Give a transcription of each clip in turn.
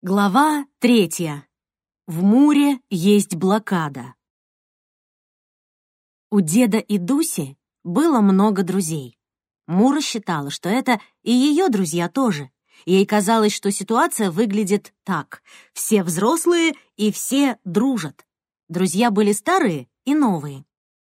Глава третья. В Муре есть блокада. У деда и Дуси было много друзей. Мура считала, что это и ее друзья тоже. Ей казалось, что ситуация выглядит так. Все взрослые и все дружат. Друзья были старые и новые.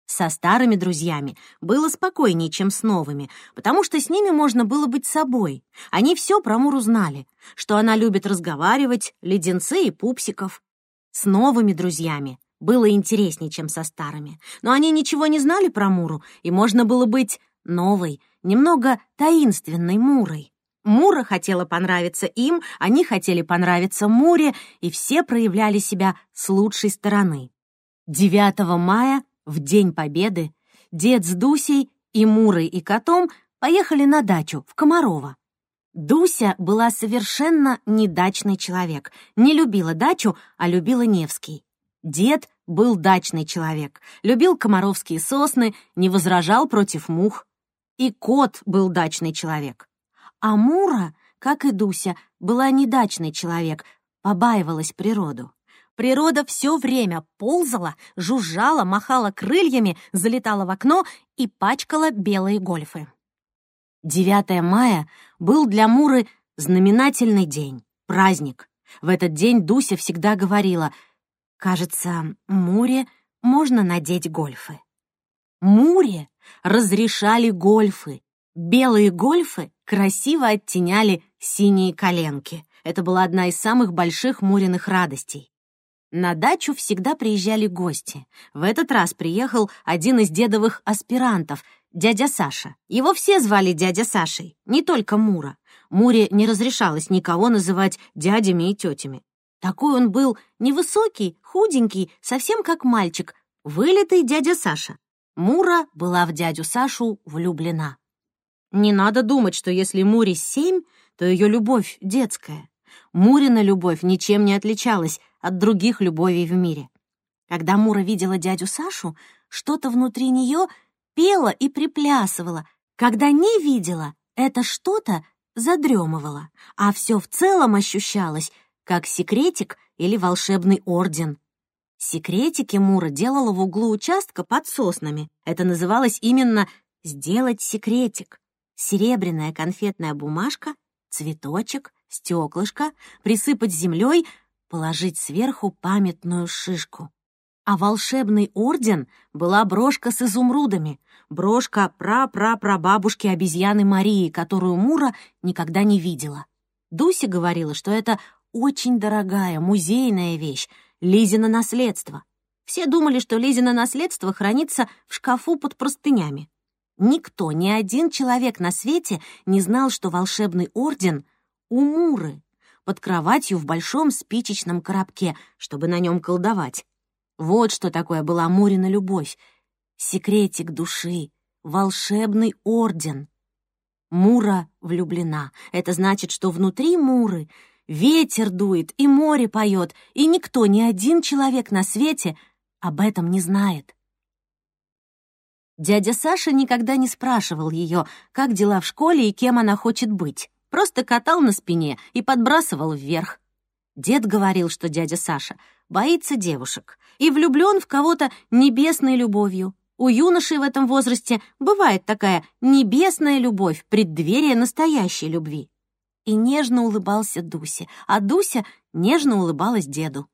Со старыми друзьями было спокойнее, чем с новыми, потому что с ними можно было быть собой. Они все про Муру знали, что она любит разговаривать, леденцы и пупсиков. С новыми друзьями было интереснее, чем со старыми, но они ничего не знали про Муру, и можно было быть новой, немного таинственной Мурой. Мура хотела понравиться им, они хотели понравиться Муре, и все проявляли себя с лучшей стороны. 9 мая в День Победы дед с Дусей и Мурой и котом поехали на дачу в Комарово. Дуся была совершенно недачный человек, не любила дачу, а любила Невский. Дед был дачный человек, любил комаровские сосны, не возражал против мух. И кот был дачный человек. А Мура, как и Дуся, была недачный человек, побаивалась природу. Природа все время ползала, жужжала, махала крыльями, залетала в окно и пачкала белые гольфы. 9 мая был для Муры знаменательный день, праздник. В этот день Дуся всегда говорила, «Кажется, Муре можно надеть гольфы». Муре разрешали гольфы. Белые гольфы красиво оттеняли синие коленки. Это была одна из самых больших Муриных радостей. На дачу всегда приезжали гости. В этот раз приехал один из дедовых аспирантов, дядя Саша. Его все звали дядя Сашей, не только Мура. Муре не разрешалось никого называть дядями и тетями. Такой он был невысокий, худенький, совсем как мальчик, вылитый дядя Саша. Мура была в дядю Сашу влюблена. Не надо думать, что если Муре семь, то ее любовь детская. Мурина любовь ничем не отличалась от других любовей в мире. Когда Мура видела дядю Сашу, что-то внутри нее пело и приплясывало. Когда не видела, это что-то задремывало, а все в целом ощущалось, как секретик или волшебный орден. Секретики Мура делала в углу участка под соснами. Это называлось именно «сделать секретик». Серебряная конфетная бумажка, цветочек, стеклышко, присыпать землей, положить сверху памятную шишку. А волшебный орден была брошка с изумрудами, брошка пра-пра-прабабушки обезьяны Марии, которую Мура никогда не видела. Дуся говорила, что это очень дорогая музейная вещь, Лизина наследство. Все думали, что Лизина наследство хранится в шкафу под простынями. Никто, ни один человек на свете не знал, что волшебный орден у Муры, под кроватью в большом спичечном коробке, чтобы на нем колдовать. Вот что такое была Мурина любовь. Секретик души, волшебный орден. Мура влюблена. Это значит, что внутри Муры ветер дует и море поет, и никто, ни один человек на свете об этом не знает. Дядя Саша никогда не спрашивал ее, как дела в школе и кем она хочет быть. Просто катал на спине и подбрасывал вверх. Дед говорил, что дядя Саша боится девушек и влюблен в кого-то небесной любовью. У юношей в этом возрасте бывает такая небесная любовь, преддверие настоящей любви. И нежно улыбался Дусе, а Дуся нежно улыбалась деду.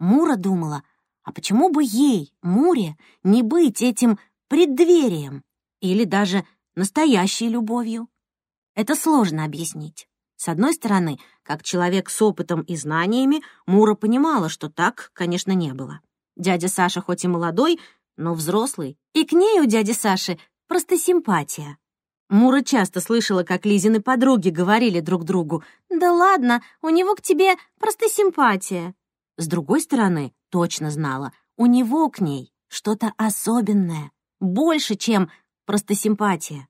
Мура думала, а почему бы ей, Муре, не быть этим преддверием или даже настоящей любовью. Это сложно объяснить. С одной стороны, как человек с опытом и знаниями, Мура понимала, что так, конечно, не было. Дядя Саша хоть и молодой, но взрослый, и к ней у дяди Саши просто симпатия. Мура часто слышала, как Лизины подруги говорили друг другу, «Да ладно, у него к тебе просто симпатия». С другой стороны, точно знала, у него к ней что-то особенное больше, чем просто симпатия.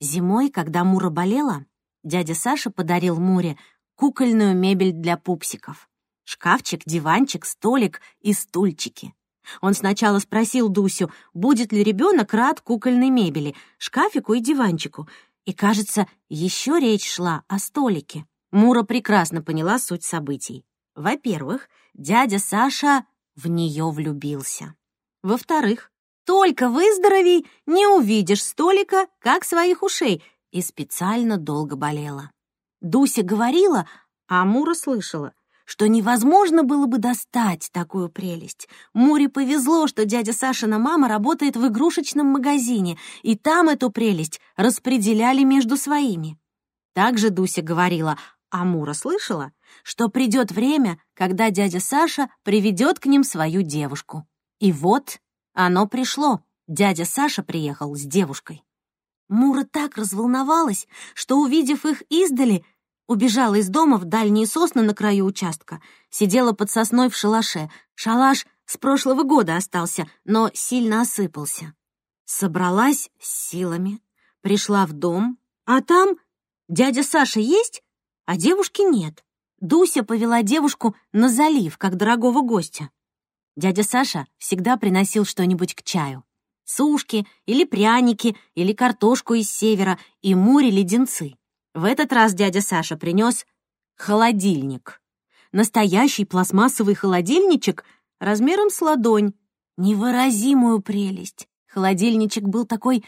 Зимой, когда Мура болела, дядя Саша подарил Муре кукольную мебель для пупсиков. Шкафчик, диванчик, столик и стульчики. Он сначала спросил Дусю, будет ли ребенок рад кукольной мебели, шкафику и диванчику. И, кажется, еще речь шла о столике. Мура прекрасно поняла суть событий. Во-первых, дядя Саша в нее влюбился. Во-вторых, только выздорови, не увидишь столика, как своих ушей, и специально долго болела. Дуся говорила, а Мура слышала, что невозможно было бы достать такую прелесть. Муре повезло, что дядя Сашина мама работает в игрушечном магазине, и там эту прелесть распределяли между своими. Также Дуся говорила, а Мура слышала, что придет время, когда дядя Саша приведет к ним свою девушку. И вот оно пришло. Дядя Саша приехал с девушкой. Мура так разволновалась, что, увидев их издали, убежала из дома в дальние сосны на краю участка, сидела под сосной в шалаше. Шалаш с прошлого года остался, но сильно осыпался. Собралась с силами, пришла в дом, а там дядя Саша есть, а девушки нет. Дуся повела девушку на залив, как дорогого гостя. Дядя Саша всегда приносил что-нибудь к чаю. Сушки или пряники, или картошку из севера, и море леденцы. В этот раз дядя Саша принес холодильник. Настоящий пластмассовый холодильничек размером с ладонь. Невыразимую прелесть. Холодильничек был такой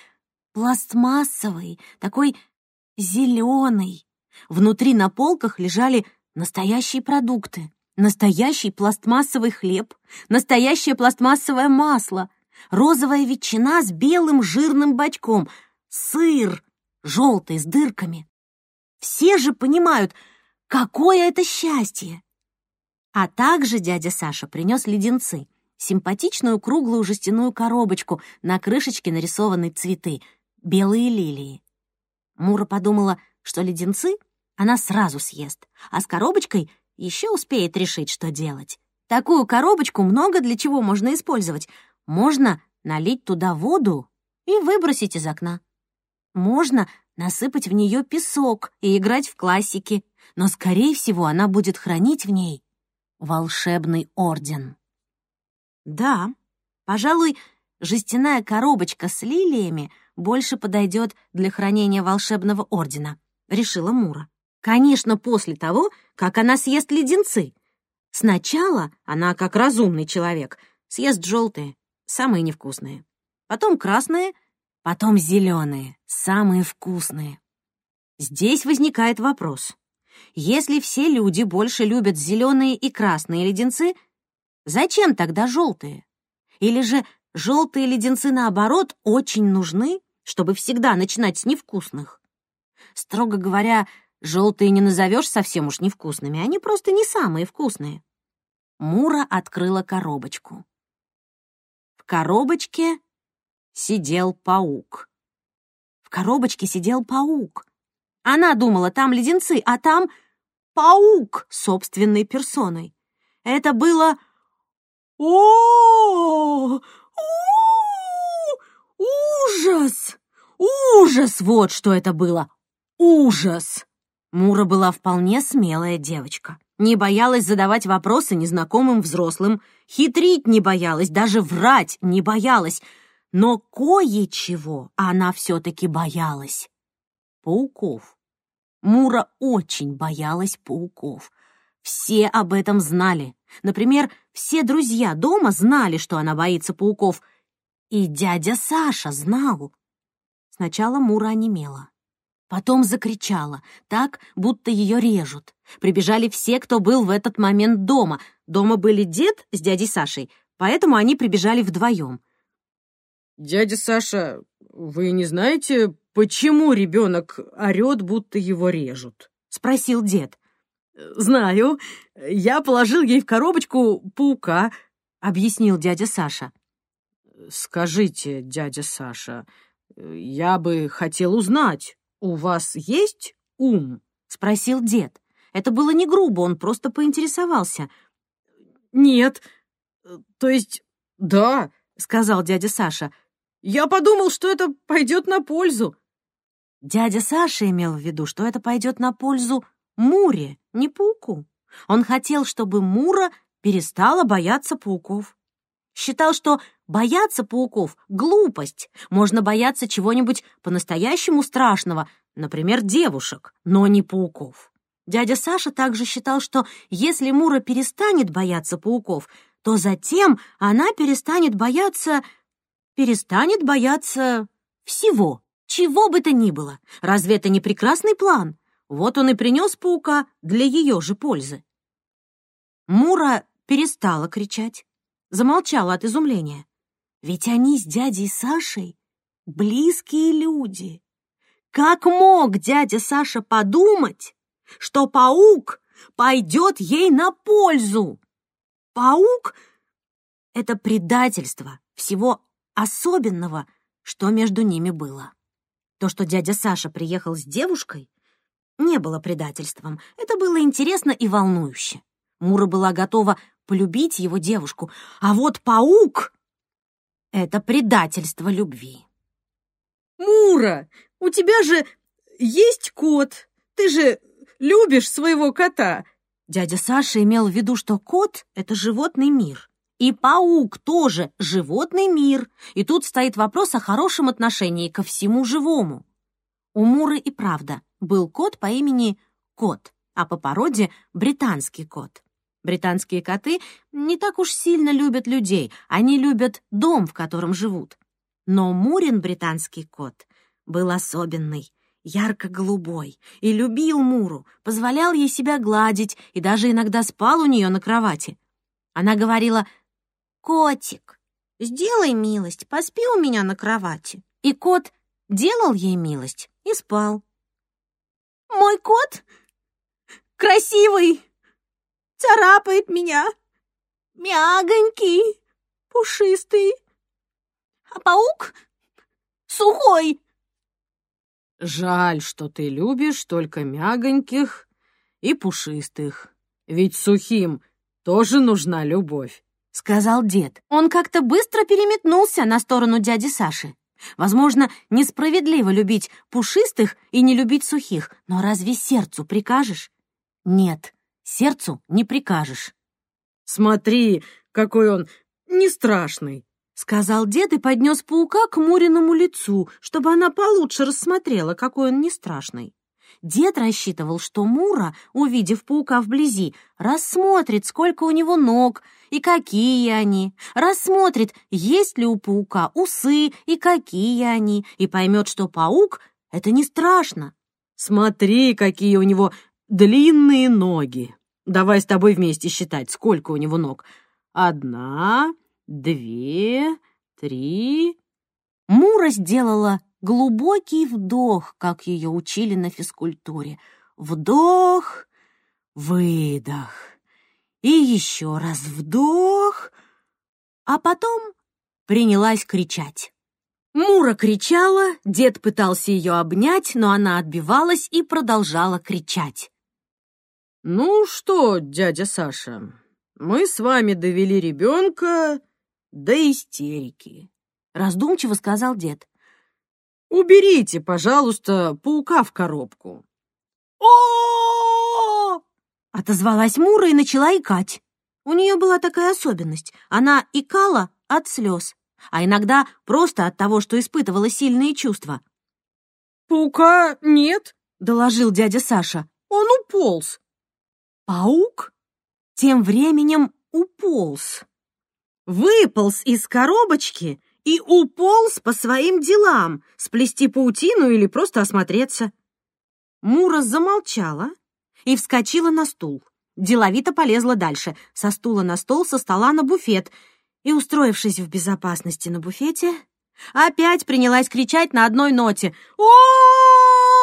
пластмассовый, такой зеленый. Внутри на полках лежали настоящие продукты. Настоящий пластмассовый хлеб, настоящее пластмассовое масло, розовая ветчина с белым жирным бачком, сыр желтый с дырками. Все же понимают, какое это счастье. А также дядя Саша принес леденцы, симпатичную круглую жестяную коробочку, на крышечке нарисованы цветы, белые лилии. Мура подумала, что леденцы она сразу съест, а с коробочкой еще успеет решить, что делать. Такую коробочку много для чего можно использовать. Можно налить туда воду и выбросить из окна. Можно насыпать в нее песок и играть в классики, но, скорее всего, она будет хранить в ней волшебный орден. Да, пожалуй, жестяная коробочка с лилиями больше подойдет для хранения волшебного ордена, решила Мура. Конечно, после того, как она съест леденцы. Сначала она, как разумный человек, съест желтые, самые невкусные. Потом красные, потом зеленые, самые вкусные. Здесь возникает вопрос. Если все люди больше любят зеленые и красные леденцы, зачем тогда желтые? Или же желтые леденцы, наоборот, очень нужны, чтобы всегда начинать с невкусных? Строго говоря, Желтые не назовешь совсем уж невкусными, они просто не самые вкусные. Мура открыла коробочку. В коробочке сидел паук. В коробочке сидел паук. Она думала, там леденцы, а там паук собственной персоной. Это было... О, ужас! Ужас! Вот что это было! Ужас! Мура была вполне смелая девочка. Не боялась задавать вопросы незнакомым взрослым, хитрить не боялась, даже врать не боялась. Но кое-чего она все-таки боялась. Пауков. Мура очень боялась пауков. Все об этом знали. Например, все друзья дома знали, что она боится пауков. И дядя Саша знал. Сначала Мура онемела. Потом закричала, так, будто ее режут. Прибежали все, кто был в этот момент дома. Дома были дед с дядей Сашей, поэтому они прибежали вдвоем. «Дядя Саша, вы не знаете, почему ребенок орет, будто его режут?» — спросил дед. «Знаю. Я положил ей в коробочку паука», — объяснил дядя Саша. «Скажите, дядя Саша, я бы хотел узнать, «У вас есть ум?» — спросил дед. Это было не грубо, он просто поинтересовался. «Нет, то есть да», — сказал дядя Саша. «Я подумал, что это пойдет на пользу». Дядя Саша имел в виду, что это пойдет на пользу Муре, не пауку. Он хотел, чтобы Мура перестала бояться пауков. Считал, что бояться пауков — глупость. Можно бояться чего-нибудь по-настоящему страшного, например, девушек, но не пауков. Дядя Саша также считал, что если Мура перестанет бояться пауков, то затем она перестанет бояться... перестанет бояться всего, чего бы то ни было. Разве это не прекрасный план? Вот он и принес паука для ее же пользы. Мура перестала кричать, замолчала от изумления. Ведь они с дядей Сашей близкие люди. Как мог дядя Саша подумать, что паук пойдет ей на пользу? Паук — это предательство всего особенного, что между ними было. То, что дядя Саша приехал с девушкой, не было предательством. Это было интересно и волнующе. Мура была готова полюбить его девушку, а вот паук — это предательство любви. «Мура, у тебя же есть кот. Ты же любишь своего кота». Дядя Саша имел в виду, что кот — это животный мир. И паук тоже животный мир. И тут стоит вопрос о хорошем отношении ко всему живому. У Муры и правда был кот по имени Кот, а по породе — британский кот. Британские коты не так уж сильно любят людей, они любят дом, в котором живут. Но Мурин британский кот был особенный, ярко-голубой, и любил Муру, позволял ей себя гладить и даже иногда спал у нее на кровати. Она говорила «Котик, сделай милость, поспи у меня на кровати». И кот делал ей милость и спал. «Мой кот красивый, царапает меня, мягонький, пушистый, а паук сухой». «Жаль, что ты любишь только мягоньких и пушистых, ведь сухим тоже нужна любовь», — сказал дед. Он как-то быстро переметнулся на сторону дяди Саши. Возможно, несправедливо любить пушистых и не любить сухих, но разве сердцу прикажешь? Нет, сердцу не прикажешь. «Смотри, какой он не страшный!» — сказал дед и поднес паука к Муриному лицу, чтобы она получше рассмотрела, какой он не страшный. Дед рассчитывал, что Мура, увидев паука вблизи, рассмотрит, сколько у него ног и какие они, рассмотрит, есть ли у паука усы и какие они, и поймет, что паук — это не страшно. «Смотри, какие у него длинные ноги! Давай с тобой вместе считать, сколько у него ног. Одна, две, три...» Мура сделала глубокий вдох, как ее учили на физкультуре. Вдох, выдох. И еще раз вдох, а потом принялась кричать. Мура кричала, дед пытался ее обнять, но она отбивалась и продолжала кричать. «Ну что, дядя Саша, мы с вами довели ребенка до истерики», — раздумчиво сказал дед. Уберите, пожалуйста, паука в коробку. О! Отозвалась Мура и начала икать. У нее была такая особенность. Она икала от слез, а иногда просто от того, что испытывала сильные чувства. «Паука нет», — доложил дядя Саша. «Он уполз». Паук тем временем уполз. Выполз из коробочки и уполз по своим делам, сплести паутину или просто осмотреться. Мура замолчала и вскочила на стул. Деловито полезла дальше, со стула на стол, со стола на буфет, и, устроившись в безопасности на буфете, опять принялась кричать на одной ноте о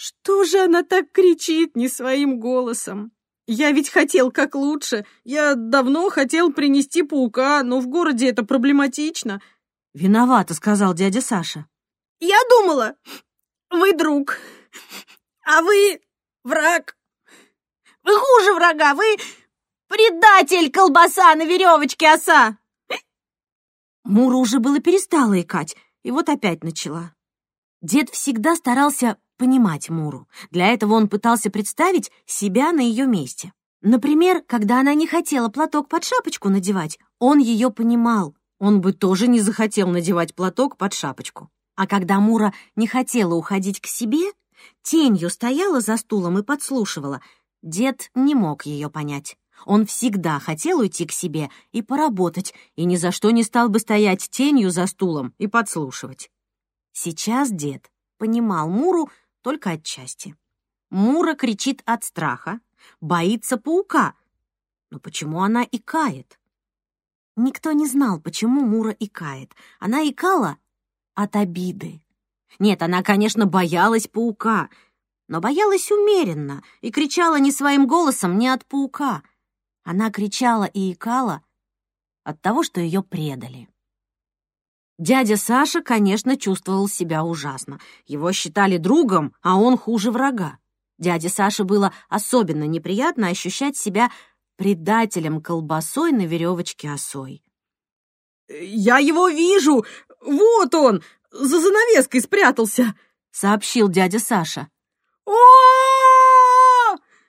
Что же она так кричит не своим голосом? Я ведь хотел как лучше. Я давно хотел принести паука, но в городе это проблематично. Виновато, сказал дядя Саша. Я думала, вы друг, а вы враг. Вы хуже врага, вы предатель, колбаса на веревочке оса. Мура уже было перестала икать, и вот опять начала. Дед всегда старался понимать Муру. Для этого он пытался представить себя на ее месте. Например, когда она не хотела платок под шапочку надевать, он ее понимал. Он бы тоже не захотел надевать платок под шапочку. А когда Мура не хотела уходить к себе, Тенью стояла за стулом и подслушивала. Дед не мог ее понять. Он всегда хотел уйти к себе и поработать, и ни за что не стал бы стоять тенью за стулом и подслушивать. Сейчас дед понимал Муру только отчасти. Мура кричит от страха, боится паука. Но почему она икает? Никто не знал, почему Мура икает. Она икала от обиды. Нет, она, конечно, боялась паука, но боялась умеренно и кричала не своим голосом, не от паука. Она кричала и икала от того, что ее предали. Дядя Саша, конечно, чувствовал себя ужасно. Его считали другом, а он хуже врага. Дяде Саше было особенно неприятно ощущать себя предателем колбасой на веревочке осой. «Я его вижу! Вот он! За занавеской спрятался!» — сообщил дядя Саша. о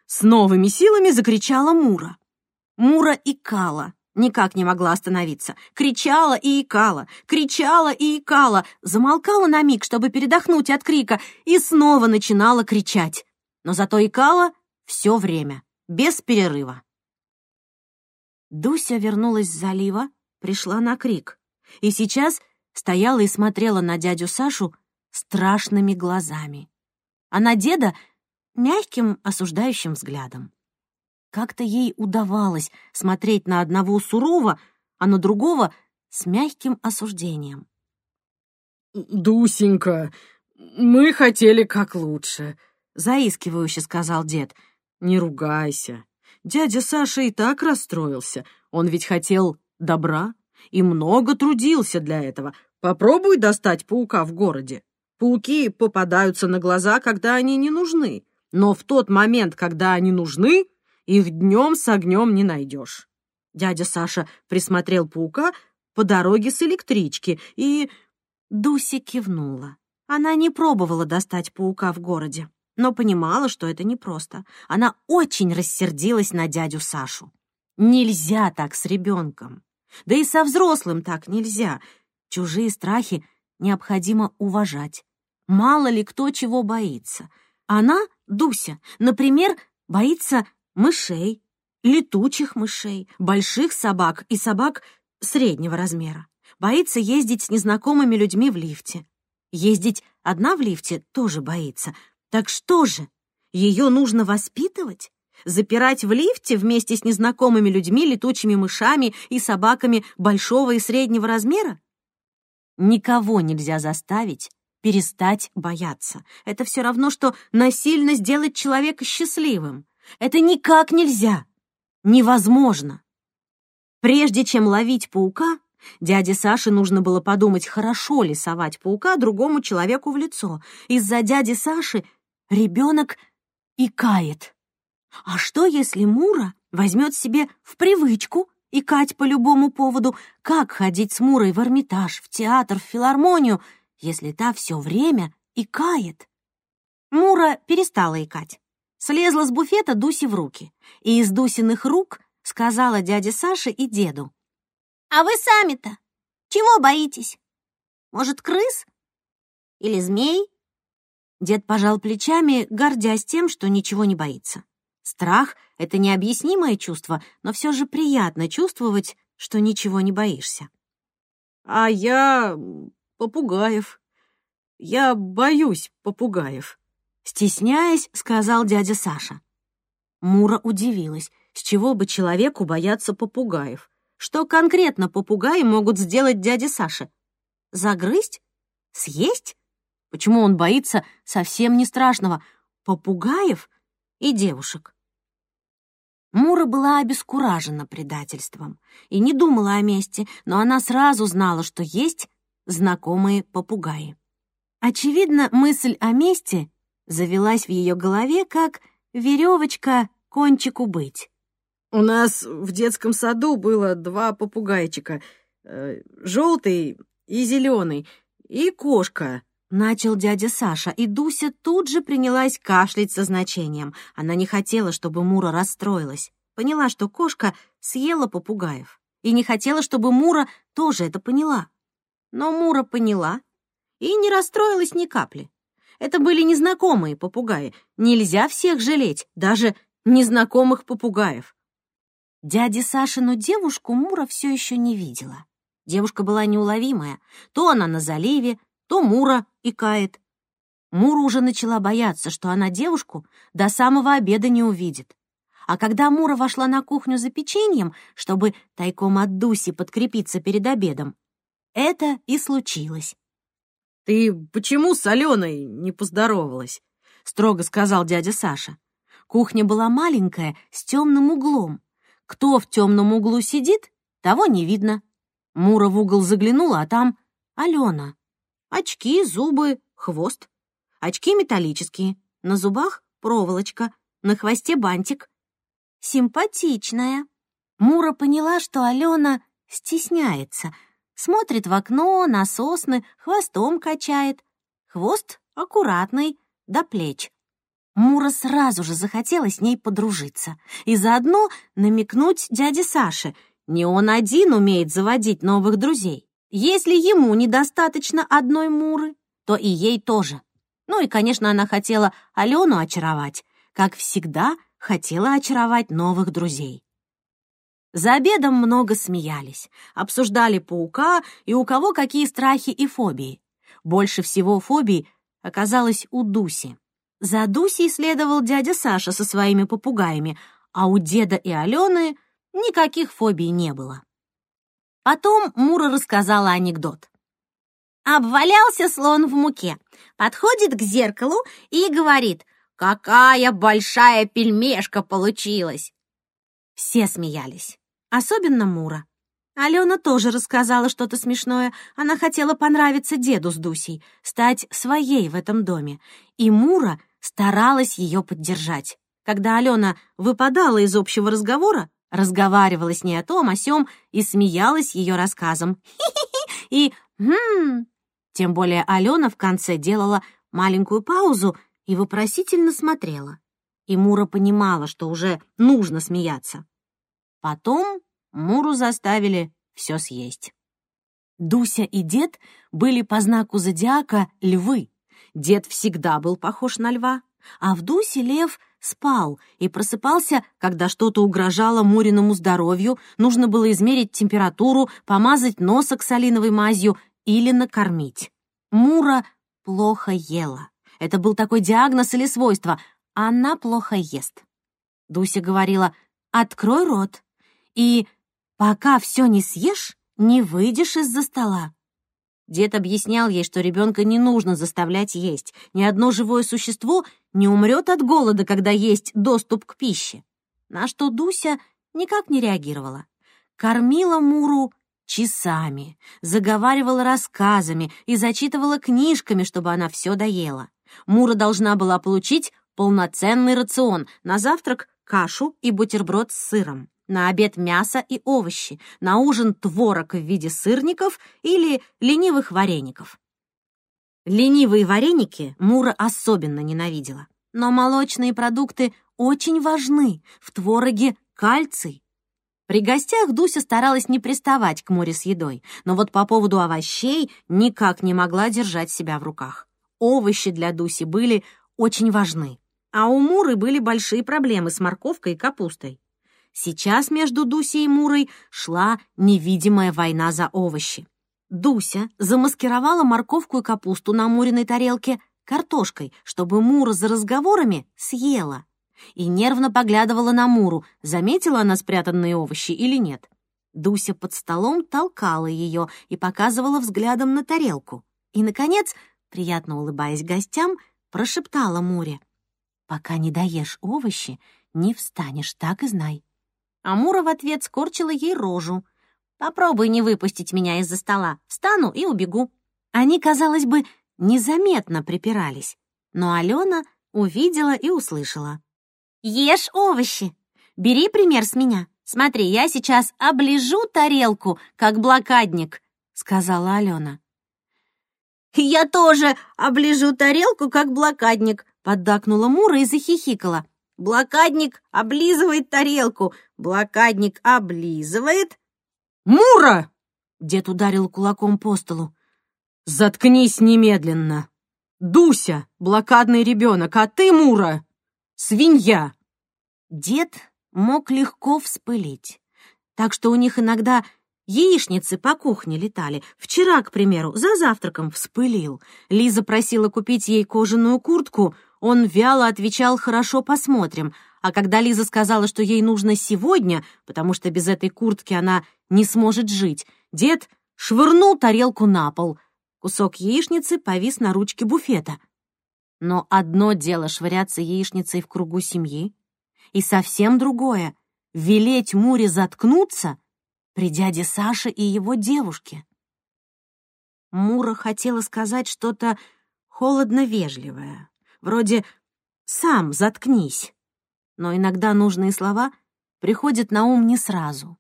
С новыми силами закричала Мура. Мура икала, никак не могла остановиться. Кричала и икала, кричала и икала, замолкала на миг, чтобы передохнуть от крика, и снова начинала кричать. Но зато икала все время, без перерыва. Дуся вернулась с залива, пришла на крик. И сейчас стояла и смотрела на дядю Сашу страшными глазами, а на деда — мягким, осуждающим взглядом. Как-то ей удавалось смотреть на одного сурово, а на другого — с мягким осуждением. «Дусенька, мы хотели как лучше», — заискивающе сказал дед. «Не ругайся. Дядя Саша и так расстроился. Он ведь хотел добра и много трудился для этого. Попробуй достать паука в городе. Пауки попадаются на глаза, когда они не нужны. Но в тот момент, когда они нужны, их днем с огнем не найдешь. Дядя Саша присмотрел паука по дороге с электрички и... Дуся кивнула. Она не пробовала достать паука в городе, но понимала, что это непросто. Она очень рассердилась на дядю Сашу. Нельзя так с ребенком. Да и со взрослым так нельзя. Чужие страхи необходимо уважать. Мало ли кто чего боится. Она, Дуся, например, боится мышей, летучих мышей, больших собак и собак среднего размера. Боится ездить с незнакомыми людьми в лифте. Ездить одна в лифте тоже боится. Так что же, ее нужно воспитывать? Запирать в лифте вместе с незнакомыми людьми, летучими мышами и собаками большого и среднего размера? Никого нельзя заставить перестать бояться. Это все равно, что насильно сделать человека счастливым. Это никак нельзя. Невозможно. Прежде чем ловить паука, дяде Саше нужно было подумать, хорошо ли совать паука другому человеку в лицо. Из-за дяди Саши ребенок икает. А что, если Мура возьмет себе в привычку икать по любому поводу? Как ходить с Мурой в Эрмитаж, в театр, в филармонию, если та все время икает? Мура перестала икать. Слезла с буфета Дуси в руки. И из Дусиных рук сказала дяде Саше и деду. «А вы сами-то чего боитесь? Может, крыс? Или змей?» Дед пожал плечами, гордясь тем, что ничего не боится. Страх — это необъяснимое чувство, но все же приятно чувствовать, что ничего не боишься. «А я... попугаев. Я боюсь попугаев», — стесняясь, сказал дядя Саша. Мура удивилась, с чего бы человеку бояться попугаев. Что конкретно попугаи могут сделать дяде Саше? Загрызть? Съесть? Почему он боится совсем не страшного? Попугаев и девушек. Мура была обескуражена предательством и не думала о мести, но она сразу знала, что есть знакомые попугаи. Очевидно, мысль о мести завелась в ее голове, как веревочка кончику быть. «У нас в детском саду было два попугайчика, э, желтый и зеленый, и кошка», Начал дядя Саша, и Дуся тут же принялась кашлять со значением. Она не хотела, чтобы Мура расстроилась. Поняла, что кошка съела попугаев. И не хотела, чтобы Мура тоже это поняла. Но Мура поняла и не расстроилась ни капли. Это были незнакомые попугаи. Нельзя всех жалеть, даже незнакомых попугаев. Дяди Сашину девушку Мура все еще не видела. Девушка была неуловимая. То она на заливе, то Мура икает. Мура уже начала бояться, что она девушку до самого обеда не увидит. А когда Мура вошла на кухню за печеньем, чтобы тайком от Дуси подкрепиться перед обедом, это и случилось. «Ты почему с Аленой не поздоровалась?» — строго сказал дядя Саша. Кухня была маленькая, с темным углом. Кто в темном углу сидит, того не видно. Мура в угол заглянула, а там Алена. Очки, зубы, хвост. Очки металлические, на зубах проволочка, на хвосте бантик. Симпатичная. Мура поняла, что Алена стесняется — Смотрит в окно, на сосны, хвостом качает. Хвост аккуратный, до плеч. Мура сразу же захотела с ней подружиться и заодно намекнуть дяде Саше. Не он один умеет заводить новых друзей. Если ему недостаточно одной Муры, то и ей тоже. Ну и, конечно, она хотела Алену очаровать, как всегда хотела очаровать новых друзей. За обедом много смеялись, обсуждали паука и у кого какие страхи и фобии. Больше всего фобий оказалось у Дуси. За Дусей следовал дядя Саша со своими попугаями, а у деда и Алены никаких фобий не было. Потом Мура рассказала анекдот. Обвалялся слон в муке, подходит к зеркалу и говорит, «Какая большая пельмешка получилась!» Все смеялись, особенно Мура. Алена тоже рассказала что-то смешное. Она хотела понравиться деду с Дусей, стать своей в этом доме. И Мура старалась ее поддержать. Когда Алена выпадала из общего разговора, разговаривала с ней о том, о сём и смеялась ее рассказом. И «хм». Тем более Алена в конце делала маленькую паузу и вопросительно смотрела. И Мура понимала, что уже нужно смеяться. Потом Муру заставили все съесть. Дуся и дед были по знаку зодиака львы. Дед всегда был похож на льва, а в Дусе лев спал и просыпался, когда что-то угрожало Муриному здоровью, нужно было измерить температуру, помазать носа солиновой мазью или накормить. Мура плохо ела. Это был такой диагноз или свойство. Она плохо ест. Дуся говорила «Открой рот, и пока все не съешь, не выйдешь из-за стола. Дед объяснял ей, что ребенка не нужно заставлять есть. Ни одно живое существо не умрет от голода, когда есть доступ к пище. На что Дуся никак не реагировала. Кормила Муру часами, заговаривала рассказами и зачитывала книжками, чтобы она все доела. Мура должна была получить полноценный рацион, на завтрак кашу и бутерброд с сыром на обед мясо и овощи, на ужин творог в виде сырников или ленивых вареников. Ленивые вареники Мура особенно ненавидела. Но молочные продукты очень важны, в твороге кальций. При гостях Дуся старалась не приставать к Муре с едой, но вот по поводу овощей никак не могла держать себя в руках. Овощи для Дуси были очень важны. А у Муры были большие проблемы с морковкой и капустой. Сейчас между Дусей и Мурой шла невидимая война за овощи. Дуся замаскировала морковку и капусту на Муриной тарелке картошкой, чтобы Мура за разговорами съела. И нервно поглядывала на Муру, заметила она спрятанные овощи или нет. Дуся под столом толкала ее и показывала взглядом на тарелку. И, наконец, приятно улыбаясь гостям, прошептала Муре. «Пока не доешь овощи, не встанешь, так и знай. Амура в ответ скорчила ей рожу. «Попробуй не выпустить меня из-за стола. Встану и убегу». Они, казалось бы, незаметно припирались, но Алена увидела и услышала. «Ешь овощи. Бери пример с меня. Смотри, я сейчас оближу тарелку, как блокадник», — сказала Алена. «Я тоже оближу тарелку, как блокадник», — поддакнула Мура и захихикала. Блокадник облизывает тарелку. Блокадник облизывает. «Мура!» — дед ударил кулаком по столу. «Заткнись немедленно!» Дуся, блокадный ребенок, а ты, Мура, свинья. Дед мог легко вспылить, так что у них иногда яичницы по кухне летали. Вчера, к примеру, за завтраком вспылил. Лиза просила купить ей кожаную куртку, он вяло отвечал «хорошо, посмотрим», а когда Лиза сказала, что ей нужно сегодня, потому что без этой куртки она не сможет жить, дед швырнул тарелку на пол. Кусок яичницы повис на ручке буфета. Но одно дело швыряться яичницей в кругу семьи, и совсем другое — велеть Муре заткнуться при дяде Саше и его девушке. Мура хотела сказать что-то холодно-вежливое, вроде «сам заткнись», но иногда нужные слова приходят на ум не сразу.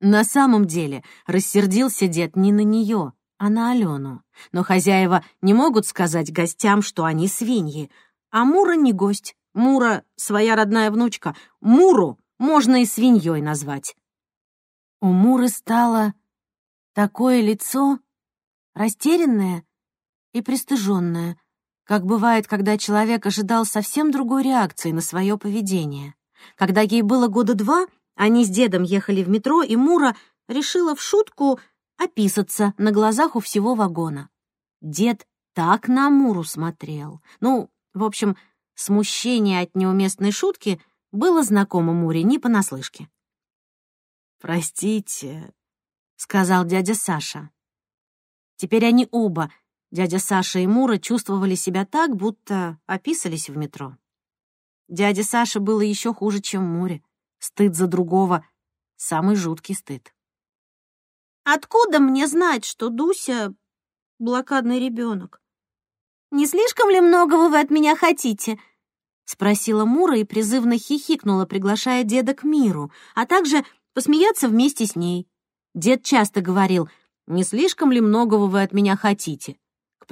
На самом деле рассердился дед не на нее, а на Алену. Но хозяева не могут сказать гостям, что они свиньи. А Мура не гость. Мура — своя родная внучка. Муру можно и свиньей назвать. У Муры стало такое лицо, растерянное и пристыженное, как бывает, когда человек ожидал совсем другой реакции на свое поведение. Когда ей было года два, они с дедом ехали в метро, и Мура решила в шутку описаться на глазах у всего вагона. Дед так на Муру смотрел. Ну, в общем, смущение от неуместной шутки было знакомо Муре не понаслышке. «Простите», — сказал дядя Саша. Теперь они оба, дядя Саша и Мура, чувствовали себя так, будто описались в метро. Дяде Саше было еще хуже, чем Муре. Стыд за другого — самый жуткий стыд. Откуда мне знать, что Дуся — блокадный ребенок? Не слишком ли многого вы от меня хотите? Спросила Мура и призывно хихикнула, приглашая деда к миру, а также посмеяться вместе с ней. Дед часто говорил, «Не слишком ли многого вы от меня хотите?»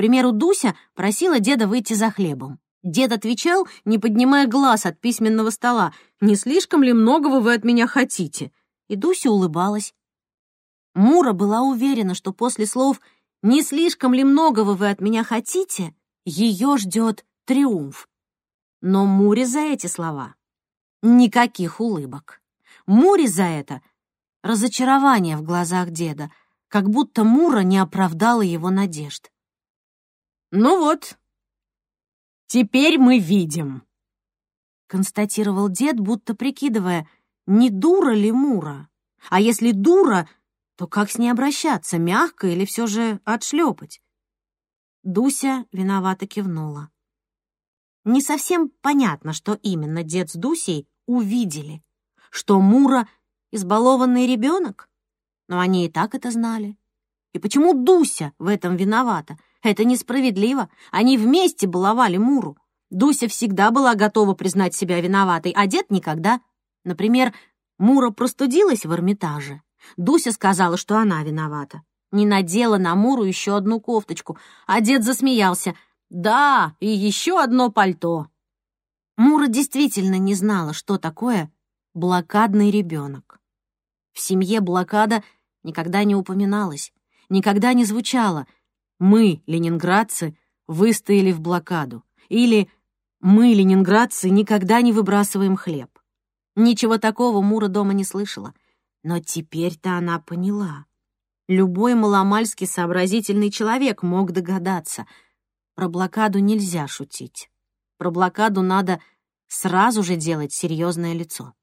Примеру, Дуся просила деда выйти за хлебом. Дед отвечал, не поднимая глаз от письменного стола, «Не слишком ли многого вы от меня хотите?» И Дуся улыбалась. Мура была уверена, что после слов «Не слишком ли многого вы от меня хотите?» ее ждет триумф. Но Муре за эти слова никаких улыбок. Муре за это разочарование в глазах деда, как будто Мура не оправдала его надежд. «Ну вот, теперь мы видим», — констатировал дед, будто прикидывая, не дура ли Мура. А если дура, то как с ней обращаться, мягко или все же отшлепать? Дуся виновато кивнула. Не совсем понятно, что именно дед с Дусей увидели. Что Мура — избалованный ребенок? Но они и так это знали. И почему Дуся в этом виновата? Это несправедливо. Они вместе баловали Муру. Дуся всегда была готова признать себя виноватой, а дед никогда. Например, Мура простудилась в Эрмитаже. Дуся сказала, что она виновата. Не надела на Муру еще одну кофточку, а дед засмеялся. «Да, и еще одно пальто». Мура действительно не знала, что такое блокадный ребенок. В семье блокада никогда не упоминалась, никогда не звучало «Мы, ленинградцы, выстояли в блокаду» или «Мы, ленинградцы, никогда не выбрасываем хлеб». Ничего такого Мура дома не слышала. Но теперь-то она поняла. Любой маломальски сообразительный человек мог догадаться. Про блокаду нельзя шутить. Про блокаду надо сразу же делать серьезное лицо.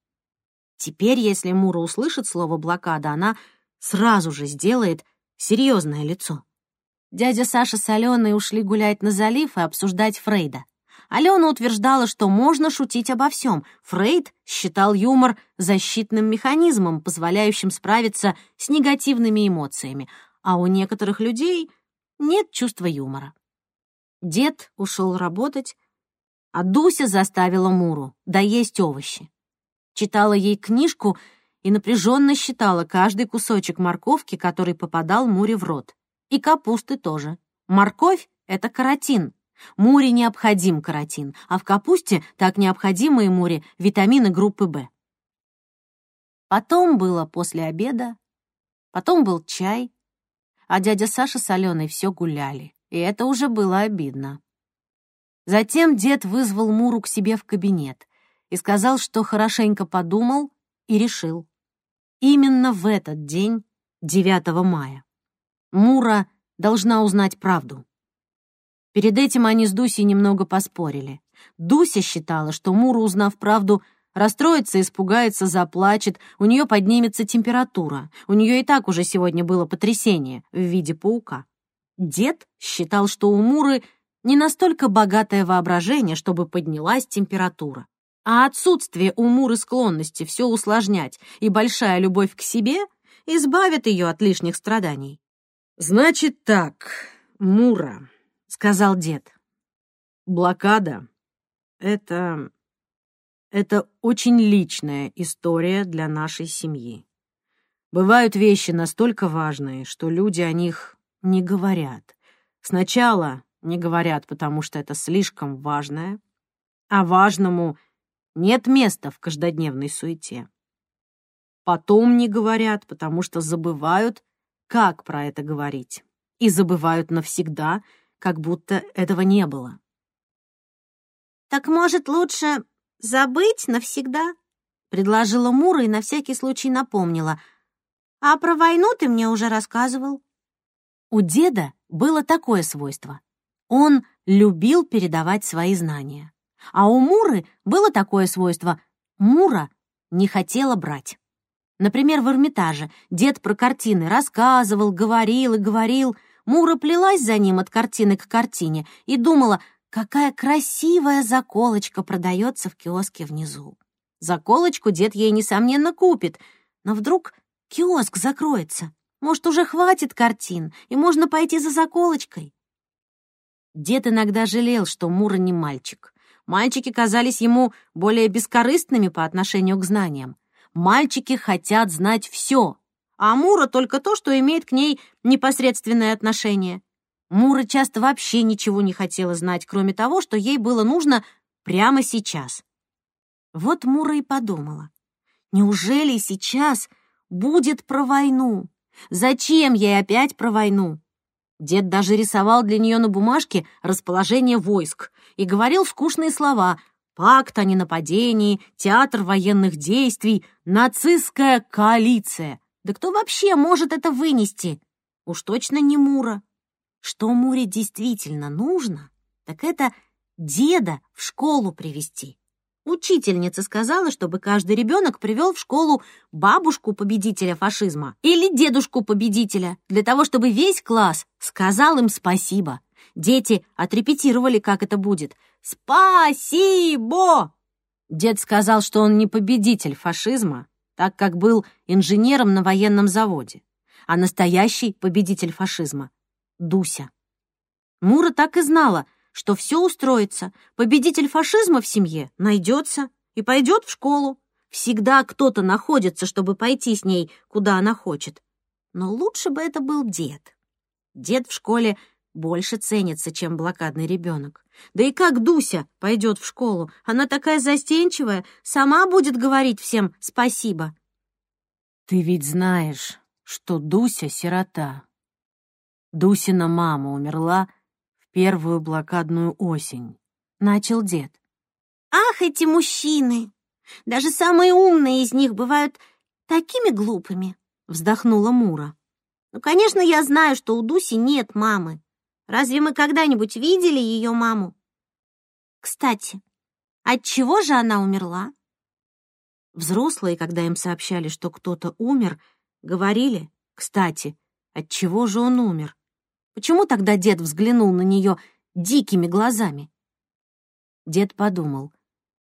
Теперь, если Мура услышит слово «блокада», она сразу же сделает серьезное лицо. Дядя Саша с Аленой ушли гулять на залив и обсуждать Фрейда. Алена утверждала, что можно шутить обо всем. Фрейд считал юмор защитным механизмом, позволяющим справиться с негативными эмоциями, а у некоторых людей нет чувства юмора. Дед ушел работать, а Дуся заставила Муру доесть овощи. Читала ей книжку и напряженно считала каждый кусочек морковки, который попадал Муре в рот. И капусты тоже. Морковь — это каротин, Муре необходим каротин, а в капусте так необходимые Муре витамины группы В. Потом было после обеда, потом был чай, а дядя Саша с Аленой все гуляли, и это уже было обидно. Затем дед вызвал Муру к себе в кабинет и сказал, что хорошенько подумал и решил. Именно в этот день, 9 мая, Мура должна узнать правду. Перед этим они с Дусей немного поспорили. Дуся считала, что Мура, узнав правду, расстроится, испугается, заплачет, у нее поднимется температура. У нее и так уже сегодня было потрясение в виде паука. Дед считал, что у Муры не настолько богатое воображение, чтобы поднялась температура. А отсутствие у Муры склонности все усложнять и большая любовь к себе избавит ее от лишних страданий. «Значит так, Мура», — сказал дед. «Блокада — это... это очень личная история для нашей семьи. Бывают вещи настолько важные, что люди о них не говорят. Сначала не говорят, потому что это слишком важное, а важному нет места в каждодневной суете. Потом не говорят, потому что забывают, как про это говорить, и забывают навсегда, как будто этого не было. «Так, может, лучше забыть навсегда?» — предложила Мура и на всякий случай напомнила. «А про войну ты мне уже рассказывал». У деда было такое свойство. Он любил передавать свои знания. А у Муры было такое свойство. Мура не хотела брать. Например, в Эрмитаже дед про картины рассказывал, говорил и говорил. Мура плелась за ним от картины к картине и думала, какая красивая заколочка продается в киоске внизу. Заколочку дед ей, несомненно, купит, но вдруг киоск закроется. Может, уже хватит картин, и можно пойти за заколочкой. Дед иногда жалел, что Мура не мальчик. Мальчики казались ему более бескорыстными по отношению к знаниям. Мальчики хотят знать все, а Мура только то, что имеет к ней непосредственное отношение. Мура часто вообще ничего не хотела знать, кроме того, что ей было нужно прямо сейчас. Вот Мура и подумала. Неужели сейчас будет про войну? Зачем ей опять про войну? Дед даже рисовал для нее на бумажке расположение войск и говорил скучные слова «пакт о ненападении», «театр военных действий», «нацистская коалиция». Да кто вообще может это вынести? Уж точно не Мура. Что Муре действительно нужно, так это деда в школу привести. Учительница сказала, чтобы каждый ребенок привел в школу бабушку победителя фашизма или дедушку победителя, для того, чтобы весь класс сказал им спасибо. Дети отрепетировали, как это будет. «Спасибо!» Дед сказал, что он не победитель фашизма, так как был инженером на военном заводе, а настоящий победитель фашизма — Дуся. Мура так и знала — что все устроится, победитель фашизма в семье найдется и пойдет в школу. Всегда кто-то находится, чтобы пойти с ней, куда она хочет. Но лучше бы это был дед. Дед в школе больше ценится, чем блокадный ребенок. Да и как Дуся пойдет в школу? Она такая застенчивая, сама будет говорить всем спасибо. Ты ведь знаешь, что Дуся — сирота. Дусина мама умерла, первую блокадную осень. Начал дед. «Ах, эти мужчины! Даже самые умные из них бывают такими глупыми!» Вздохнула Мура. «Ну, конечно, я знаю, что у Дуси нет мамы. Разве мы когда-нибудь видели ее маму? Кстати, от чего же она умерла?» Взрослые, когда им сообщали, что кто-то умер, говорили, кстати, от чего же он умер? Почему тогда дед взглянул на нее дикими глазами? Дед подумал,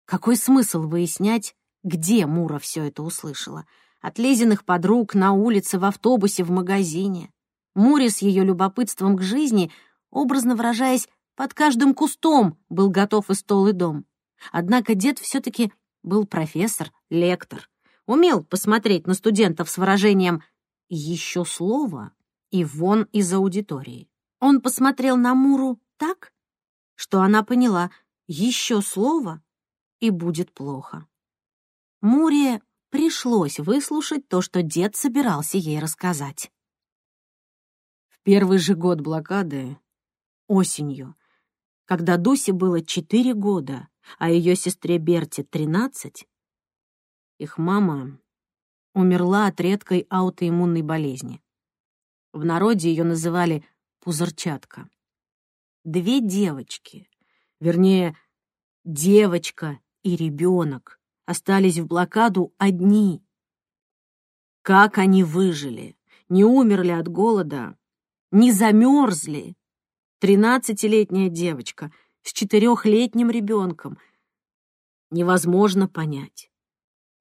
какой смысл выяснять, где Мура все это услышала? От Лизиных подруг, на улице, в автобусе, в магазине. Муре с ее любопытством к жизни, образно выражаясь, под каждым кустом был готов и стол, и дом. Однако дед все-таки был профессор, лектор. Умел посмотреть на студентов с выражением «еще слово» и вон из аудитории. Он посмотрел на Муру так, что она поняла еще слово, и будет плохо. Муре пришлось выслушать то, что дед собирался ей рассказать. В первый же год блокады, осенью, Когда Дусе было четыре года, а ее сестре Берте тринадцать, их мама умерла от редкой аутоиммунной болезни. В народе ее называли пузырчатка. Две девочки, вернее, девочка и ребенок, остались в блокаду одни. Как они выжили? Не умерли от голода? Не замерзли? Тринадцатилетняя девочка с четырехлетним ребенком. Невозможно понять.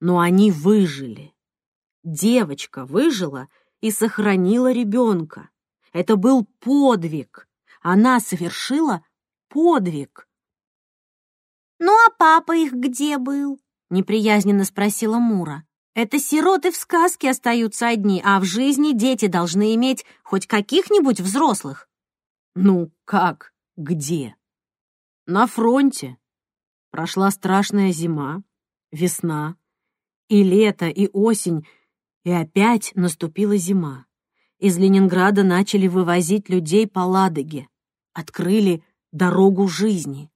Но они выжили. Девочка выжила и сохранила ребенка. Это был подвиг. Она совершила подвиг. «Ну а папа их где был?» — неприязненно спросила Мура. «Это сироты в сказке остаются одни, а в жизни дети должны иметь хоть каких-нибудь взрослых». «Ну как? Где?» «На фронте. Прошла страшная зима, весна, и лето, и осень, и опять наступила зима. Из Ленинграда начали вывозить людей по Ладоге, открыли дорогу жизни.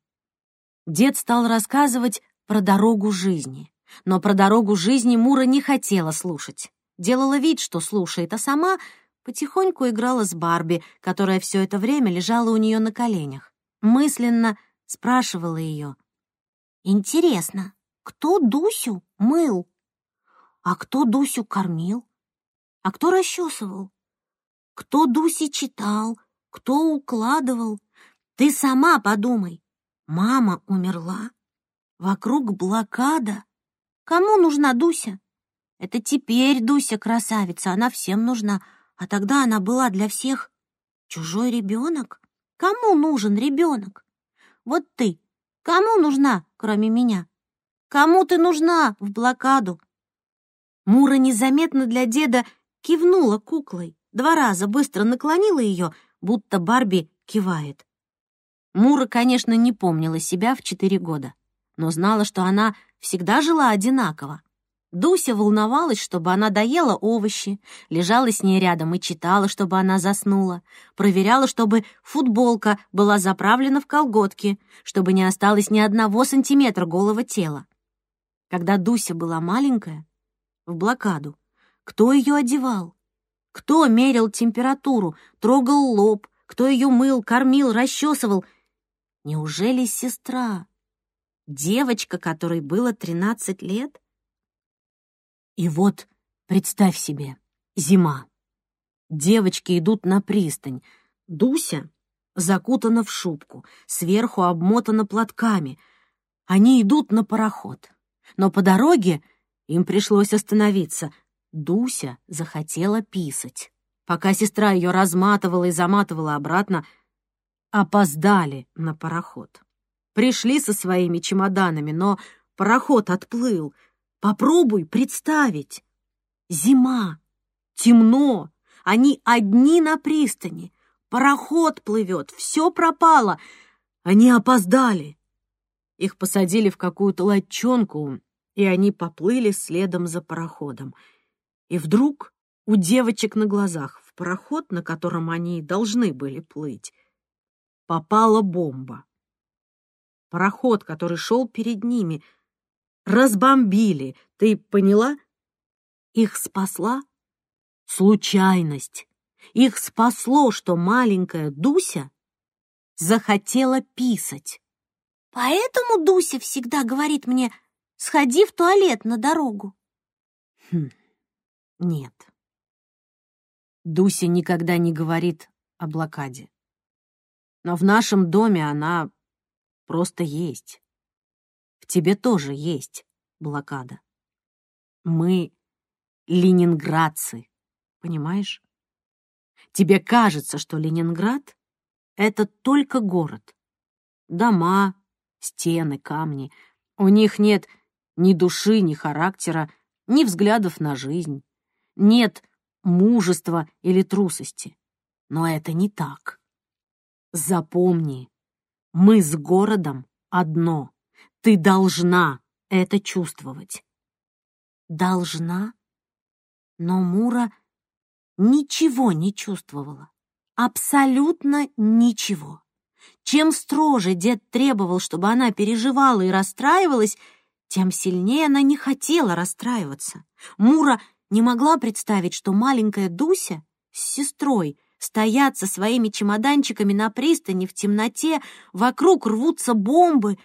Дед стал рассказывать про дорогу жизни. Но про дорогу жизни Мура не хотела слушать. Делала вид, что слушает, а сама потихоньку играла с Барби, которая все это время лежала у нее на коленях. Мысленно спрашивала ее. «Интересно, кто Дусю мыл? А кто Дусю кормил? А кто расчесывал? Кто Дусе читал? Кто укладывал? Ты сама подумай. Мама умерла. Вокруг блокада. Кому нужна Дуся? Это теперь Дуся красавица, она всем нужна. А тогда она была для всех чужой ребенок. Кому нужен ребенок? Вот ты, кому нужна, кроме меня? Кому ты нужна в блокаду? Мура незаметно для деда кивнула куклой, два раза быстро наклонила ее, будто Барби кивает. Мура, конечно, не помнила себя в четыре года, но знала, что она всегда жила одинаково. Дуся волновалась, чтобы она доела овощи, лежала с ней рядом и читала, чтобы она заснула, проверяла, чтобы футболка была заправлена в колготки, чтобы не осталось ни одного сантиметра голого тела. Когда Дуся была маленькая, в блокаду, кто ее одевал? Кто мерил температуру, трогал лоб, кто ее мыл, кормил, расчесывал Неужели сестра? Девочка, которой было 13 лет? И вот, представь себе, зима. Девочки идут на пристань. Дуся закутана в шубку, сверху обмотана платками. Они идут на пароход. Но по дороге им пришлось остановиться. Дуся захотела писать. Пока сестра ее разматывала и заматывала обратно, опоздали на пароход. Пришли со своими чемоданами, но пароход отплыл. Попробуй представить. Зима, темно, они одни на пристани. Пароход плывет, все пропало. Они опоздали. Их посадили в какую-то лодчонку, и они поплыли следом за пароходом. И вдруг у девочек на глазах в пароход, на котором они должны были плыть, попала бомба. Пароход, который шел перед ними, разбомбили. Ты поняла? Их спасла случайность. Их спасло, что маленькая Дуся захотела писать. Поэтому Дуся всегда говорит мне, сходи в туалет на дорогу. Хм, нет. Дуся никогда не говорит о блокаде. Но в нашем доме она просто есть. В тебе тоже есть блокада. Мы ленинградцы, понимаешь? Тебе кажется, что Ленинград — это только город. Дома, стены, камни. У них нет ни души, ни характера, ни взглядов на жизнь. Нет мужества или трусости. Но это не так. Запомни, мы с городом одно. Ты должна это чувствовать. Должна? Но Мура ничего не чувствовала. Абсолютно ничего. Чем строже дед требовал, чтобы она переживала и расстраивалась, тем сильнее она не хотела расстраиваться. Мура не могла представить, что маленькая Дуся с сестрой стоят со своими чемоданчиками на пристани в темноте, вокруг рвутся бомбы.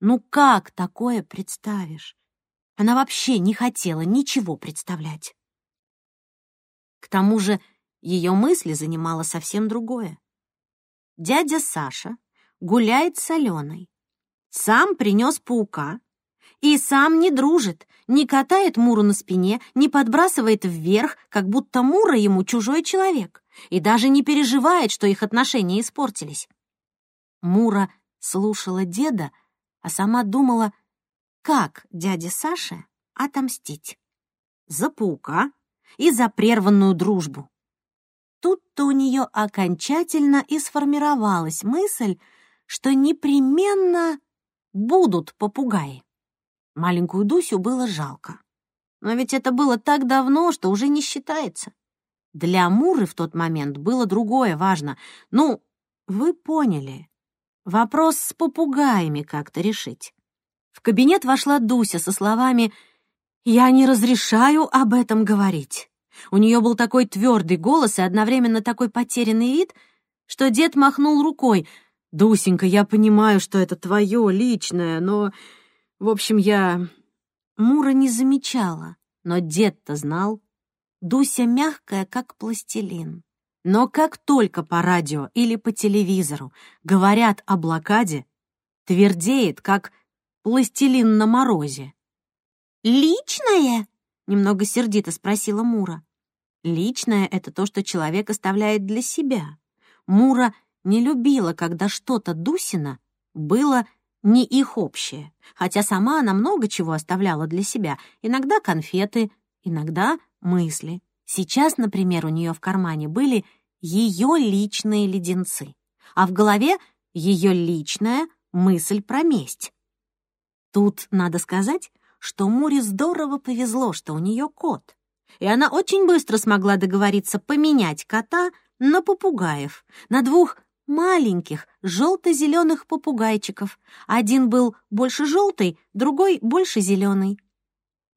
Ну как такое представишь? Она вообще не хотела ничего представлять. К тому же ее мысли занимало совсем другое. Дядя Саша гуляет с Аленой. Сам принес паука и сам не дружит, не катает Муру на спине, не подбрасывает вверх, как будто Мура ему чужой человек, и даже не переживает, что их отношения испортились. Мура слушала деда, а сама думала, как дяде Саше отомстить. За паука и за прерванную дружбу. Тут-то у нее окончательно и сформировалась мысль, что непременно будут попугаи. Маленькую Дусю было жалко. Но ведь это было так давно, что уже не считается. Для Муры в тот момент было другое важно. Ну, вы поняли. Вопрос с попугаями как-то решить. В кабинет вошла Дуся со словами «Я не разрешаю об этом говорить». У нее был такой твердый голос и одновременно такой потерянный вид, что дед махнул рукой. «Дусенька, я понимаю, что это твое личное, но в общем, я... Мура не замечала, но дед-то знал. Дуся мягкая, как пластилин. Но как только по радио или по телевизору говорят о блокаде, твердеет, как пластилин на морозе. «Личное?» — немного сердито спросила Мура. «Личное — это то, что человек оставляет для себя». Мура не любила, когда что-то Дусина было не их общее, хотя сама она много чего оставляла для себя, иногда конфеты, иногда мысли. Сейчас, например, у нее в кармане были ее личные леденцы, а в голове ее личная мысль про месть. Тут надо сказать, что Муре здорово повезло, что у нее кот, и она очень быстро смогла договориться поменять кота на попугаев, на двух маленьких желто-зеленых попугайчиков. Один был больше желтый, другой больше зеленый.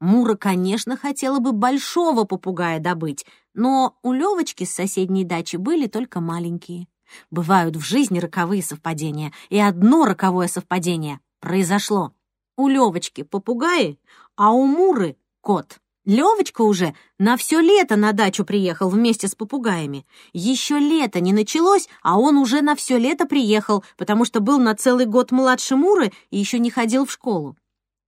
Мура, конечно, хотела бы большого попугая добыть, но у Левочки с соседней дачи были только маленькие. Бывают в жизни роковые совпадения, и одно роковое совпадение произошло. У Левочки попугаи, а у Муры — кот. Левочка уже на все лето на дачу приехал вместе с попугаями. Еще лето не началось, а он уже на все лето приехал, потому что был на целый год младше Муры и еще не ходил в школу.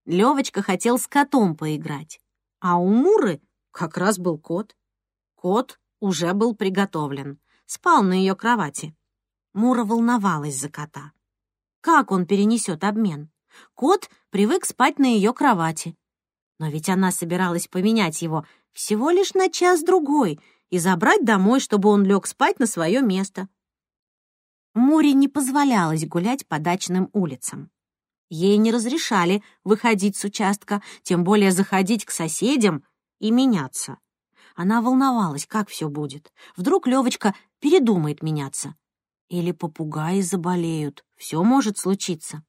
Левочка хотел с котом поиграть, а у Муры как раз был кот. Кот уже был приготовлен, спал на ее кровати. Мура волновалась за кота. Как он перенесет обмен? Кот привык спать на ее кровати, но ведь она собиралась поменять его всего лишь на час-другой и забрать домой, чтобы он лег спать на свое место. Муре не позволялось гулять по дачным улицам. Ей не разрешали выходить с участка, тем более заходить к соседям и меняться. Она волновалась, как все будет. Вдруг Левочка передумает меняться. Или попугаи заболеют. Все может случиться.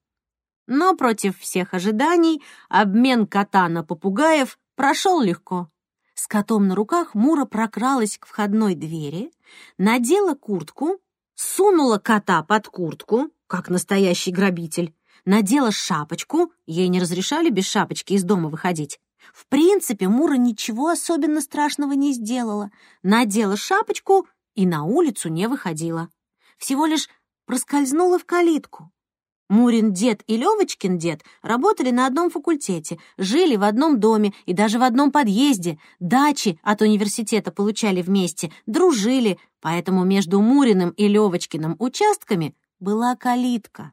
Но против всех ожиданий обмен кота на попугаев прошел легко. С котом на руках Мура прокралась к входной двери, надела куртку, сунула кота под куртку, как настоящий грабитель, надела шапочку, ей не разрешали без шапочки из дома выходить. В принципе, Мура ничего особенно страшного не сделала. Надела шапочку и на улицу не выходила. Всего лишь проскользнула в калитку. Мурин дед и Левочкин дед работали на одном факультете, жили в одном доме и даже в одном подъезде, дачи от университета получали вместе, дружили, поэтому между Муриным и Левочкиным участками была калитка.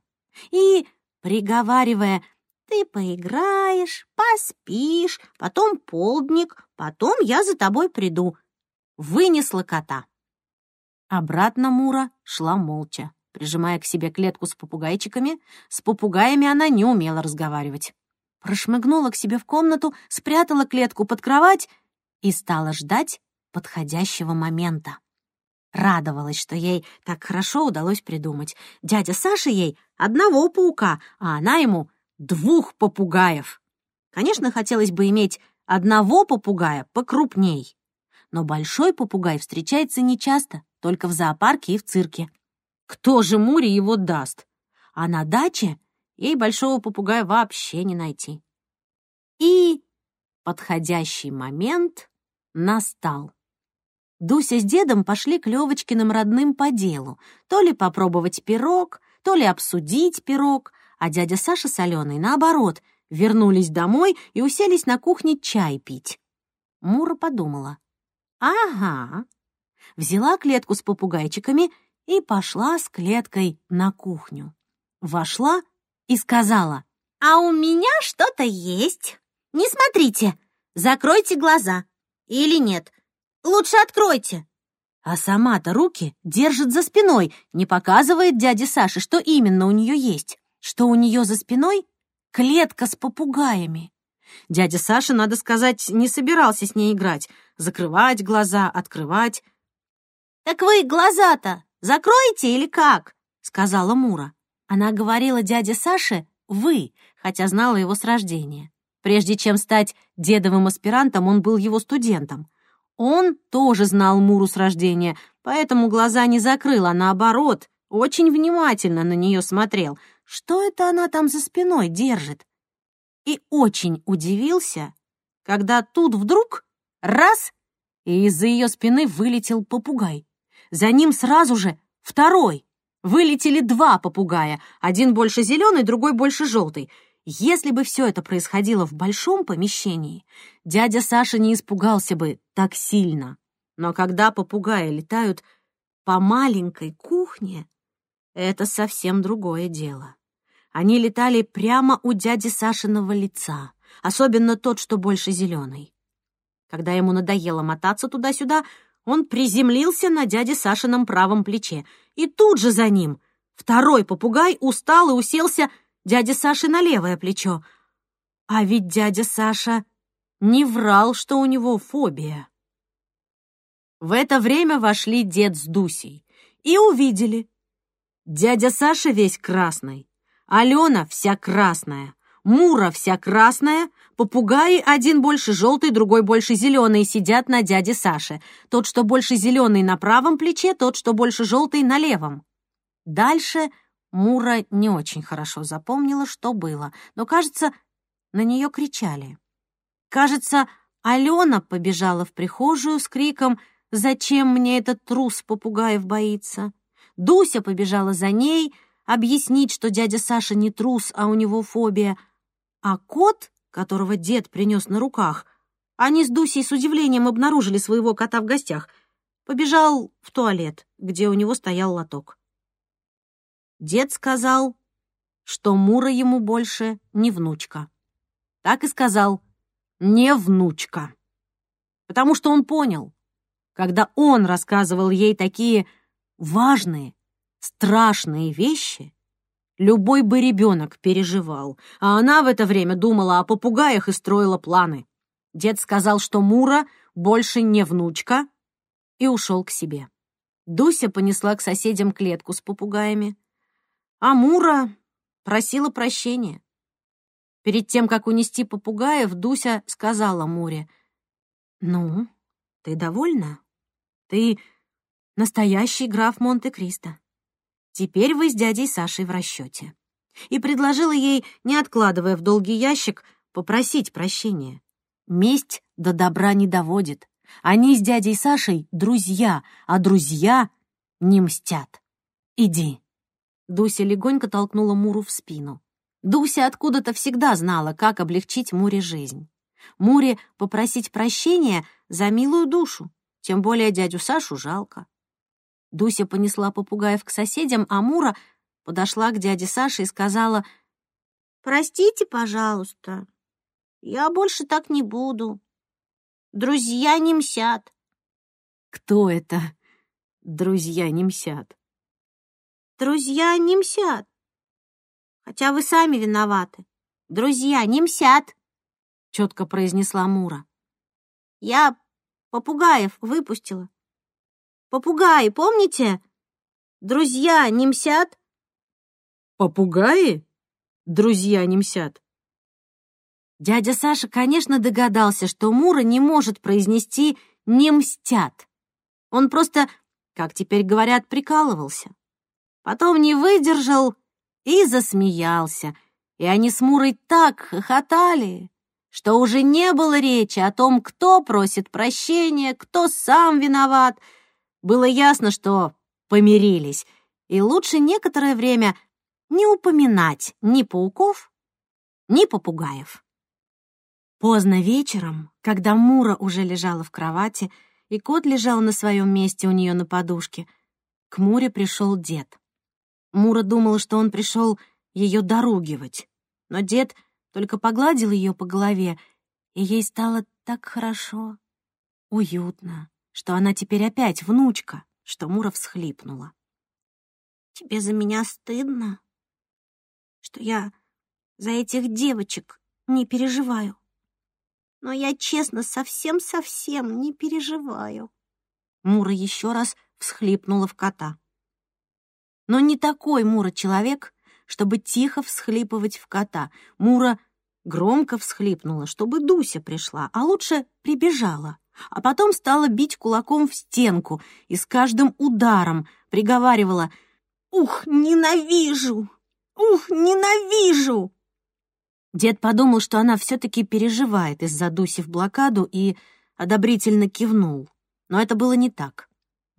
И, приговаривая «ты поиграешь, поспишь, потом полдник, потом я за тобой приду», вынесла кота. Обратно Мура шла молча прижимая к себе клетку с попугайчиками. С попугаями она не умела разговаривать. Прошмыгнула к себе в комнату, спрятала клетку под кровать и стала ждать подходящего момента. Радовалась, что ей так хорошо удалось придумать. Дядя Саша ей одного паука, а она ему двух попугаев. Конечно, хотелось бы иметь одного попугая покрупней. Но большой попугай встречается нечасто, только в зоопарке и в цирке. Кто же Муре его даст? А на даче ей большого попугая вообще не найти. И подходящий момент настал. Дуся с дедом пошли к Левочкиным родным по делу. То ли попробовать пирог, то ли обсудить пирог, а дядя Саша с Аленой, наоборот, вернулись домой и уселись на кухне чай пить. Мура подумала. «Ага». Взяла клетку с попугайчиками и пошла с клеткой на кухню. Вошла и сказала. «А у меня что-то есть. Не смотрите, закройте глаза. Или нет, Лучше откройте!» А сама-то руки держит за спиной, не показывает дяде Саше, что именно у нее есть. Что у нее за спиной? Клетка с попугаями. Дядя Саша, надо сказать, не собирался с ней играть. Закрывать глаза, открывать. «Так вы глаза-то закроете или как?» — сказала Мура. Она говорила дяде Саше «вы», хотя знала его с рождения. Прежде чем стать дедовым аспирантом, он был его студентом. Он тоже знал Муру с рождения, поэтому глаза не закрыл, а наоборот, очень внимательно на нее смотрел. Что это она там за спиной держит? И очень удивился, когда тут вдруг раз, и из-за ее спины вылетел попугай. За ним сразу же второй. Вылетели два попугая, один больше зеленый, другой больше желтый — если бы все это происходило в большом помещении, дядя Саша не испугался бы так сильно. Но когда попугаи летают по маленькой кухне, это совсем другое дело. Они летали прямо у дяди Сашиного лица, особенно тот, что больше зеленый. Когда ему надоело мотаться туда-сюда, он приземлился на дяде Сашином правом плече, и тут же за ним второй попугай устал и уселся дяде Саше на левое плечо. А ведь дядя Саша не врал, что у него фобия. В это время вошли дед с Дусей и увидели. Дядя Саша весь красный, Алена вся красная, Мура вся красная, попугаи один больше желтый, другой больше зеленый сидят на дяде Саше. Тот, что больше зеленый на правом плече, тот, что больше желтый на левом. Дальше Мура не очень хорошо запомнила, что было, но, кажется, на нее кричали. Кажется, Алена побежала в прихожую с криком «Зачем мне этот трус попугаев боится?». Дуся побежала за ней, объяснить, что дядя Саша не трус, а у него фобия. А кот, которого дед принес на руках, они с Дусей с удивлением обнаружили своего кота в гостях, побежал в туалет, где у него стоял лоток. Дед сказал, что Мура ему больше не внучка. Так и сказал, не внучка. Потому что он понял, когда он рассказывал ей такие важные, страшные вещи, любой бы ребенок переживал, а она в это время думала о попугаях и строила планы. Дед сказал, что Мура больше не внучка, и ушел к себе. Дуся понесла к соседям клетку с попугаями. Амура просила прощения. Перед тем, как унести попугаев, Дуся сказала Муре, «Ну, ты довольна? Ты настоящий граф Монте-Кристо. Теперь вы с дядей Сашей в расчете». И предложила ей, не откладывая в долгий ящик, попросить прощения. Месть до добра не доводит. Они с дядей Сашей друзья, а друзья не мстят. Иди. Дуся легонько толкнула Муру в спину. Дуся откуда-то всегда знала, как облегчить Муре жизнь. Муре попросить прощения за милую душу, тем более дядю Сашу жалко. Дуся понесла попугаев к соседям, а Мура подошла к дяде Саше и сказала, «Простите, пожалуйста, я больше так не буду. Друзья не мсят». «Кто это, друзья не мсят?» Друзья не мсят. Хотя вы сами виноваты. Друзья не мсят, четко произнесла Мура. Я попугаев выпустила. Попугаи, помните? Друзья не мсят?» «Попугаи? Друзья не мсят?» Дядя Саша, конечно, догадался, что Мура не может произнести «не мстят». Он просто, как теперь говорят, прикалывался. Потом не выдержал и засмеялся, и они с Мурой так хохотали, что уже не было речи о том, кто просит прощения, кто сам виноват. Было ясно, что помирились, и лучше некоторое время не упоминать ни пауков, ни попугаев. Поздно вечером, когда Мура уже лежала в кровати, и кот лежал на своем месте у нее на подушке, к Муре пришел дед. Мура думала, что он пришел ее доругивать, но дед только погладил ее по голове, и ей стало так хорошо, уютно, что она теперь опять внучка, что Мура всхлипнула. «Тебе за меня стыдно, что я за этих девочек не переживаю. Но я, честно, совсем-совсем не переживаю». Мура еще раз всхлипнула в кота. Но не такой Мура человек, чтобы тихо всхлипывать в кота. Мура громко всхлипнула, чтобы Дуся пришла, а лучше прибежала. А потом стала бить кулаком в стенку и с каждым ударом приговаривала «Ух, ненавижу! Ух, ненавижу!» Дед подумал, что она все-таки переживает из-за Дуси в блокаду и одобрительно кивнул. Но это было не так.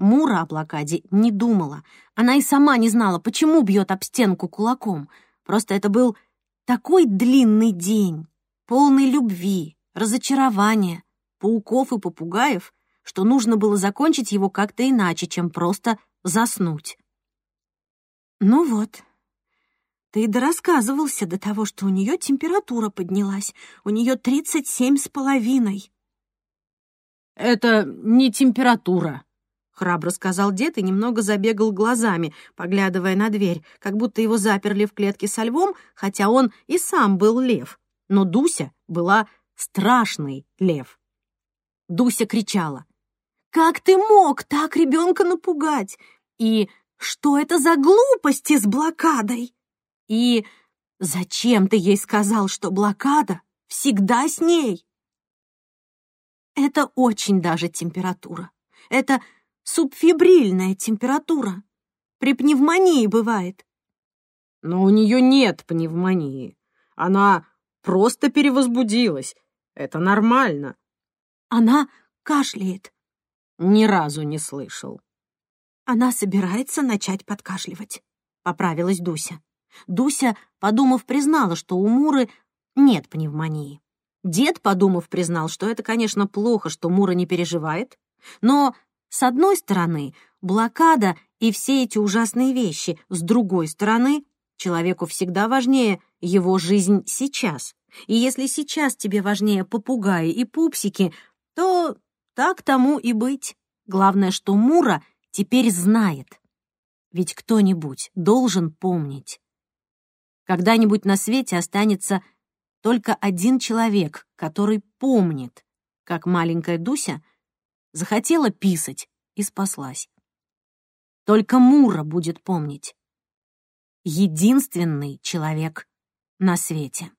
Мура о блокаде не думала. Она и сама не знала, почему бьет об стенку кулаком. Просто это был такой длинный день, полный любви, разочарования, пауков и попугаев, что нужно было закончить его как-то иначе, чем просто заснуть. «Ну вот, ты дорассказывался до того, что у нее температура поднялась. У нее тридцать семь с половиной». «Это не температура», — храбро сказал дед и немного забегал глазами, поглядывая на дверь, как будто его заперли в клетке со львом, хотя он и сам был лев. Но Дуся была страшный лев. Дуся кричала. «Как ты мог так ребенка напугать? И что это за глупости с блокадой? И зачем ты ей сказал, что блокада всегда с ней?» Это очень даже температура. Это субфибрильная температура. При пневмонии бывает. Но у нее нет пневмонии. Она просто перевозбудилась. Это нормально. Она кашляет. Ни разу не слышал. Она собирается начать подкашливать. Поправилась Дуся. Дуся, подумав, признала, что у Муры нет пневмонии. Дед, подумав, признал, что это, конечно, плохо, что Мура не переживает, но с одной стороны, блокада и все эти ужасные вещи, с другой стороны, человеку всегда важнее его жизнь сейчас. И если сейчас тебе важнее попугаи и пупсики, то так тому и быть. Главное, что Мура теперь знает. Ведь кто-нибудь должен помнить. Когда-нибудь на свете останется только один человек, который помнит, как маленькая Дуся захотела писать и спаслась. Только Мура будет помнить. Единственный человек на свете.